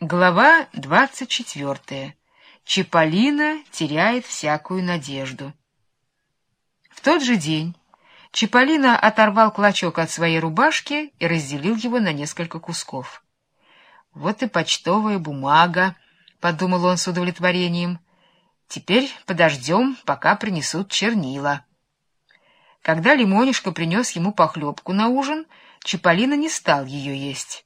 Глава двадцать четвертая. Чиполлино теряет всякую надежду. В тот же день Чиполлино оторвал клочок от своей рубашки и разделил его на несколько кусков. «Вот и почтовая бумага», — подумал он с удовлетворением. «Теперь подождем, пока принесут чернила». Когда Лимонишка принес ему похлебку на ужин, Чиполлино не стал ее есть.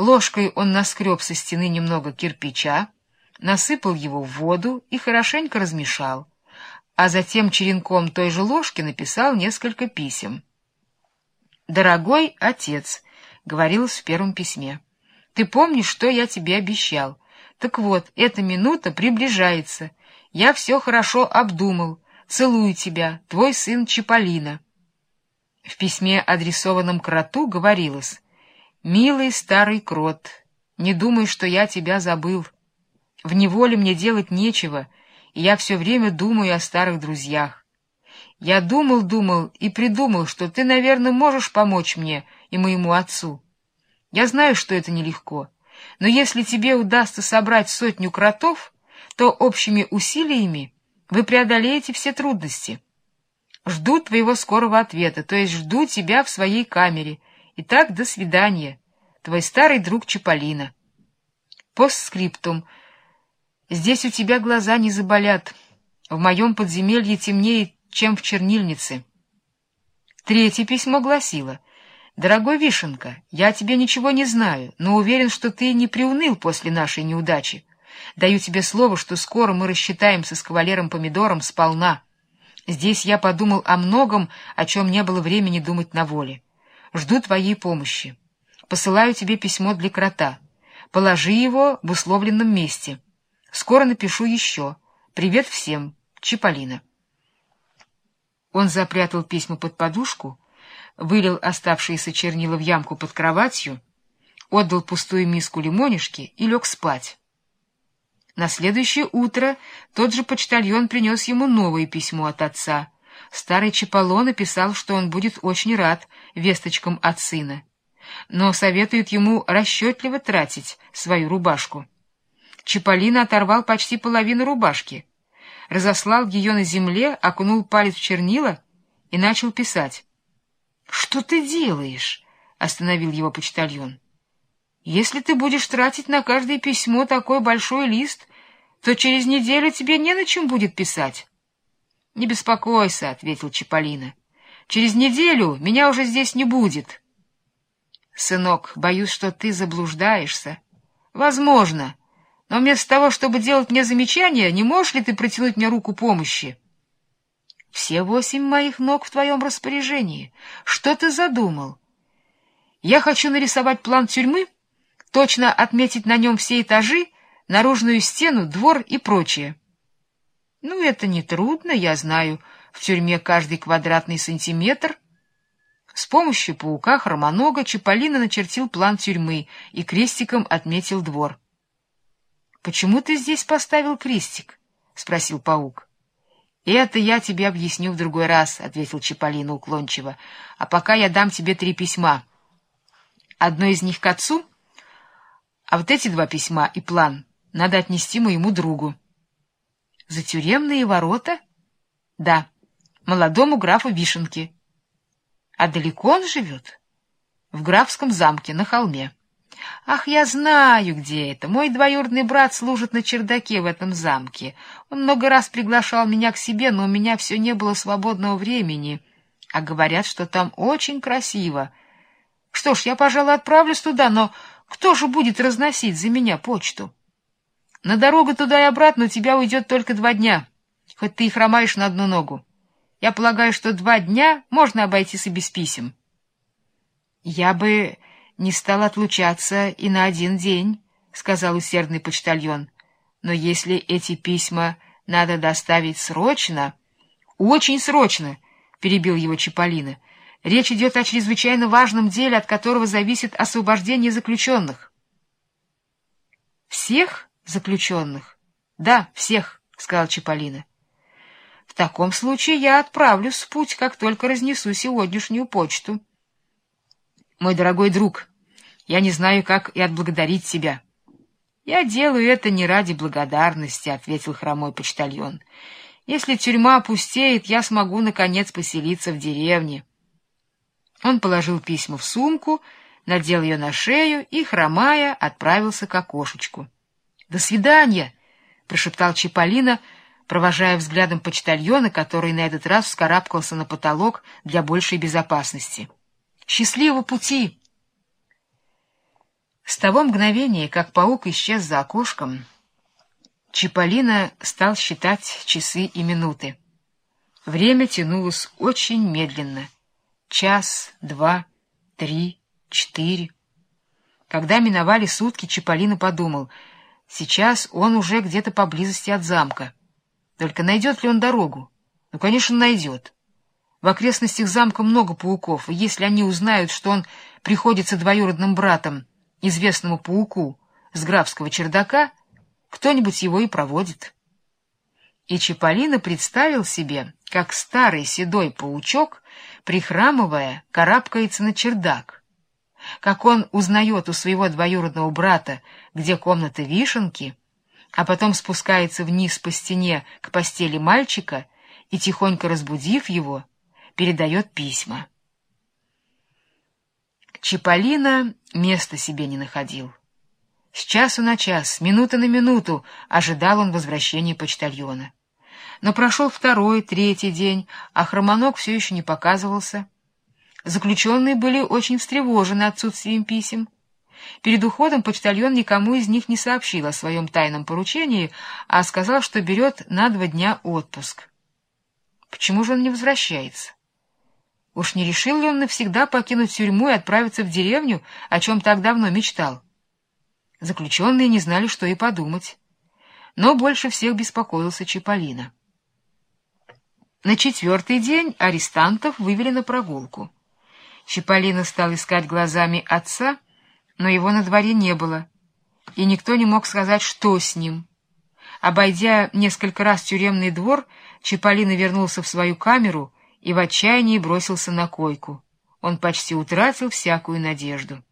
Ложкой он наскреб со стены немного кирпича, насыпал его в воду и хорошенько размешал, а затем черенком той же ложки написал несколько писем. «Дорогой отец», — говорилось в первом письме, — «ты помнишь, что я тебе обещал? Так вот, эта минута приближается. Я все хорошо обдумал. Целую тебя, твой сын Чиполлино». В письме, адресованном кроту, говорилось «Милый старый крот, не думай, что я тебя забыл. В неволе мне делать нечего, и я все время думаю о старых друзьях. Я думал-думал и придумал, что ты, наверное, можешь помочь мне и моему отцу. Я знаю, что это нелегко, но если тебе удастся собрать сотню кротов, то общими усилиями вы преодолеете все трудности. Жду твоего скорого ответа, то есть жду тебя в своей камере, Итак, до свидания. Твой старый друг Чаполина. Постскриптум. Здесь у тебя глаза не заболят. В моем подземелье темнее, чем в чернильнице. Третье письмо гласило. «Дорогой Вишенка, я тебе ничего не знаю, но уверен, что ты не приуныл после нашей неудачи. Даю тебе слово, что скоро мы рассчитаемся с кавалером Помидором сполна. Здесь я подумал о многом, о чем не было времени думать на воле. Жду твоей помощи. Посылаю тебе письмо для крота. Положи его в условленном месте. Скоро напишу еще. Привет всем. Чиполлино. Он запрятал письма под подушку, вылил оставшиеся чернила в ямку под кроватью, отдал пустую миску лимонишки и лег спать. На следующее утро тот же почтальон принес ему новое письмо от отца — Старый Чаполо написал, что он будет очень рад весточкам от сына, но советует ему расчетливо тратить свою рубашку. Чаполина оторвал почти половину рубашки, разослал ее на земле, окунул палец в чернила и начал писать. — Что ты делаешь? — остановил его почтальон. — Если ты будешь тратить на каждое письмо такой большой лист, то через неделю тебе не на чем будет писать. — Не беспокойся, — ответил Чиполлино. — Через неделю меня уже здесь не будет. — Сынок, боюсь, что ты заблуждаешься. — Возможно. Но вместо того, чтобы делать мне замечания, не можешь ли ты протянуть мне руку помощи? — Все восемь моих ног в твоем распоряжении. Что ты задумал? — Я хочу нарисовать план тюрьмы, точно отметить на нем все этажи, наружную стену, двор и прочее. Ну, это нетрудно, я знаю, в тюрьме каждый квадратный сантиметр. С помощью паука хромонога Чаполина начертил план тюрьмы и крестиком отметил двор. — Почему ты здесь поставил крестик? — спросил паук. — Это я тебе объясню в другой раз, — ответил Чаполина уклончиво. — А пока я дам тебе три письма. Одно из них к отцу, а вот эти два письма и план надо отнести моему другу. За тюремные ворота? Да, молодому графу Вишенки. А далеко он живет? В графском замке, на холме. Ах, я знаю, где это. Мой двоюродный брат служит на чердаке в этом замке. Он много раз приглашал меня к себе, но у меня все не было свободного времени. А говорят, что там очень красиво. Что ж, я, пожалуй, отправлюсь туда, но кто же будет разносить за меня почту? На дорогу туда и обратно у тебя уйдет только два дня, хоть ты и хромаешь на одну ногу. Я полагаю, что два дня можно обойтись и без писем. Я бы не стал отлучаться и на один день, — сказал усердный почтальон. Но если эти письма надо доставить срочно... — Очень срочно, — перебил его Чаполина. Речь идет о чрезвычайно важном деле, от которого зависит освобождение заключенных. — Всех? — заключенных. — Да, всех, — сказал Чаполина. — В таком случае я отправлюсь в путь, как только разнесу сегодняшнюю почту. — Мой дорогой друг, я не знаю, как и отблагодарить тебя. «Я делаю это не ради благодарности», — ответил хромой почтальон. «Если тюрьма опустеет, я смогу, наконец, поселиться в деревне». Он положил письма в сумку, надел ее на шею и, хромая, отправился к окошечку. «До свидания!» — прошептал Чиполлино, провожая взглядом почтальона, который на этот раз вскарабкался на потолок для большей безопасности. «Счастливого пути!» С того мгновения, как паук исчез за окошком, Чиполлино стал считать часы и минуты. Время тянулось очень медленно. Час, два, три, четыре. Когда миновали сутки, Чиполлино подумал, сейчас он уже где-то поблизости от замка. Только найдет ли он дорогу? Ну, конечно, найдет. В окрестностях замка много пауков, и если они узнают, что он приходится двоюродным братом, известному пауку с графского чердака, кто-нибудь его и проводит. И Чаполина представил себе, как старый седой паучок, прихрамывая, карабкается на чердак, как он узнает у своего двоюродного брата, где комната вишенки, а потом спускается вниз по стене к постели мальчика и, тихонько разбудив его, передает письма. Чиполлино места себе не находил. С часу на час, с минуты на минуту ожидал он возвращения почтальона. Но прошел второй, третий день, а хромоног все еще не показывался. Заключенные были очень встревожены отсутствием писем. Перед уходом почтальон никому из них не сообщил о своем тайном поручении, а сказал, что берет на два дня отпуск. Почему же он не возвращается? Уж не решил ли он навсегда покинуть тюрьму и отправиться в деревню, о чем так давно мечтал? Заключенные не знали, что и подумать. Но больше всех беспокоился Чиполлино. На четвертый день арестантов вывели на прогулку. Чиполлино стал искать глазами отца, но его на дворе не было, и никто не мог сказать, что с ним. Обойдя несколько раз тюремный двор, Чиполлино вернулся в свою камеру и в отчаянии бросился на койку. Он почти утратил всякую надежду.